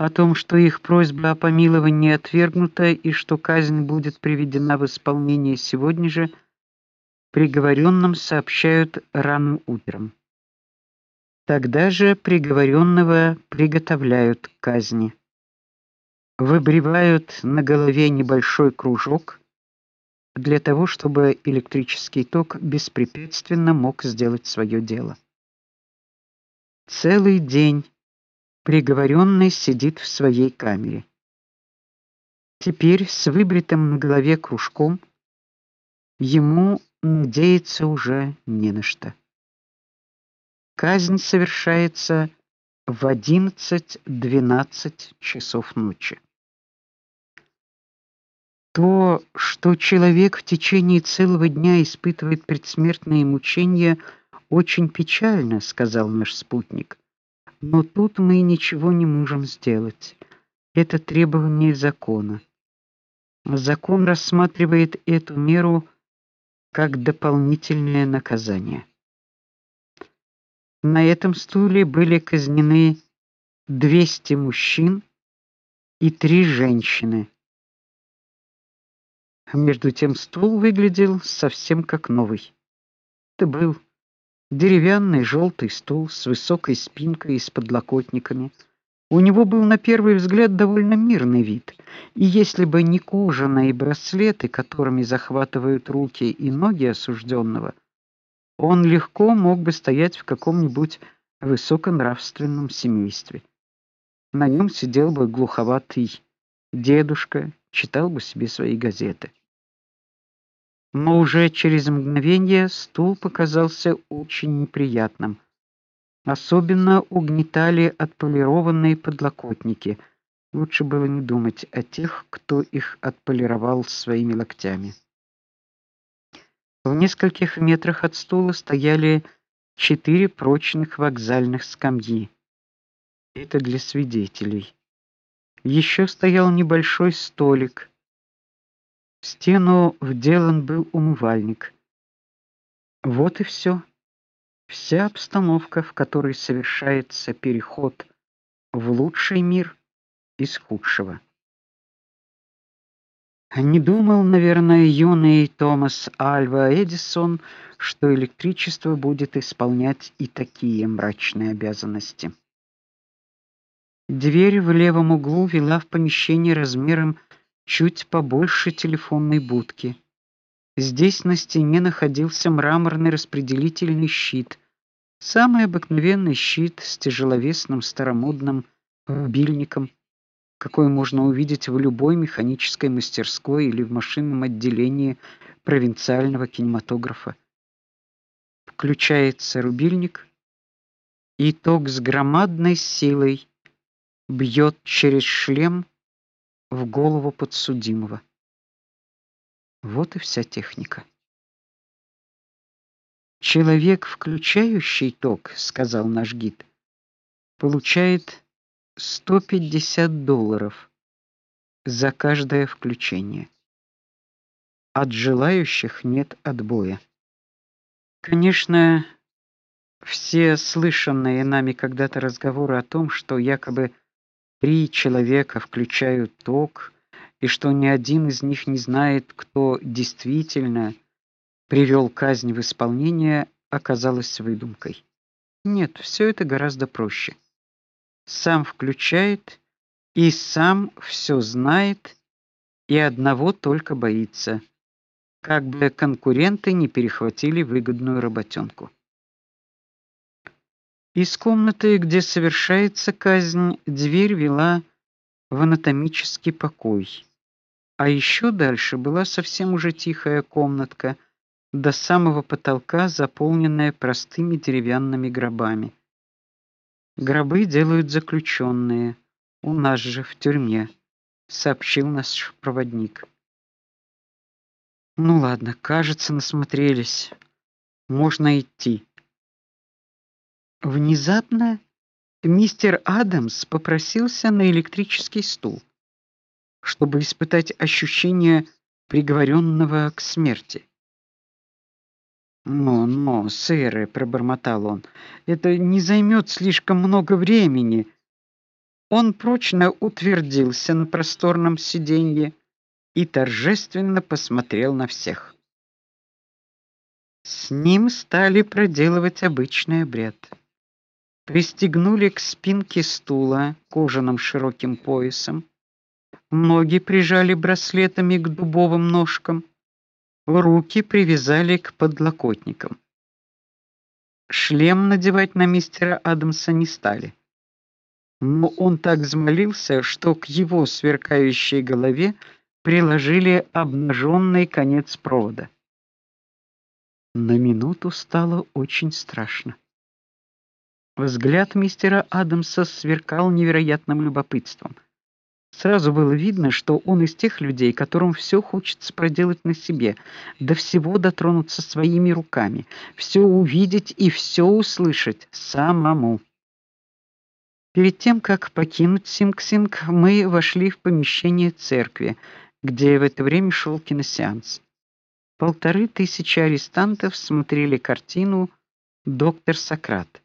о том, что их просьба о помиловании отвергнута и что казнь будет приведена в исполнение сегодня же, приговоренным сообщают рано утром. Тогда же приговоренного приготовляют к казни. Выбривают на голове небольшой кружок для того, чтобы электрический ток беспрепятственно мог сделать свое дело. Целый день Приговоренный сидит в своей камере. Теперь с выбритым на голове кружком ему надеяться уже не на что. Казнь совершается в 11-12 часов ночи. То, что человек в течение целого дня испытывает предсмертные мучения, очень печально, сказал наш спутник. Но тут мы ничего не можем сделать. Это требование закона. Закон рассматривает эту меру как дополнительное наказание. На этом стуле были казнены 200 мужчин и три женщины. Между тем стул выглядел совсем как новый. Это был Деревянный желтый стул с высокой спинкой и с подлокотниками. У него был на первый взгляд довольно мирный вид, и если бы не кожаные браслеты, которыми захватывают руки и ноги осужденного, он легко мог бы стоять в каком-нибудь высоконравственном семействе. На нем сидел бы глуховатый дедушка, читал бы себе свои газеты но уже через мгновение стул показался очень неприятным. Особенно угнетали отполированные подлокотники. Лучше было не думать о тех, кто их отполировал своими локтями. В нескольких метрах от стула стояли четыре прочных вокзальных скамьи. Это для свидетелей. Еще стоял небольшой столик стену вделан был умывальник. Вот и все. Вся обстановка, в которой совершается переход в лучший мир из худшего. Не думал, наверное, юный Томас Альва Эдисон, что электричество будет исполнять и такие мрачные обязанности. Дверь в левом углу вела в помещение размером чуть побольше телефонной будки. Здесь на стене находился мраморный распределительный щит. Самый обыкновенный щит с тяжеловесным старомодным рубильником, какой можно увидеть в любой механической мастерской или в машинном отделении провинциального кинематографа. Включается рубильник, и ток с громадной силой бьет через шлем в голову подсудимого. Вот и вся техника. Человек, включающий ток, сказал наш гид, получает 150 долларов за каждое включение. От желающих нет отбоя. Конечно, все слышанные нами когда-то разговоры о том, что якобы Три человека включают ток, и что ни один из них не знает, кто действительно привел казнь в исполнение, оказалось выдумкой. Нет, все это гораздо проще. Сам включает и сам все знает, и одного только боится, как бы конкуренты не перехватили выгодную работенку. Из комнаты, где совершается казнь, дверь вела в анатомический покой. А еще дальше была совсем уже тихая комнатка, до самого потолка заполненная простыми деревянными гробами. Гробы делают заключенные, у нас же в тюрьме, сообщил наш проводник. Ну ладно, кажется, насмотрелись. Можно идти. Внезапно мистер Адамс попросился на электрический стул, чтобы испытать ощущение приговоренного к смерти. "Но, но, сэр", пробормотал он. "Это не займет слишком много времени". Он прочно утвердился на просторном сиденье и торжественно посмотрел на всех. С ним стали проделывать обычный обряд. Пристегнули к спинке стула кожаным широким поясом. Ноги прижали браслетами к дубовым ножкам. Руки привязали к подлокотникам. Шлем надевать на мистера Адамса не стали. Но он так взмолился, что к его сверкающей голове приложили обнаженный конец провода. На минуту стало очень страшно. Взгляд мистера Адамса сверкал невероятным любопытством. Сразу было видно, что он из тех людей, которым все хочется проделать на себе, до всего дотронуться своими руками, все увидеть и все услышать самому. Перед тем как покинуть Синг-Синг, мы вошли в помещение церкви, где в это время шел киносеанс. Полторы тысячи арестантов смотрели картину Доктор Сократ.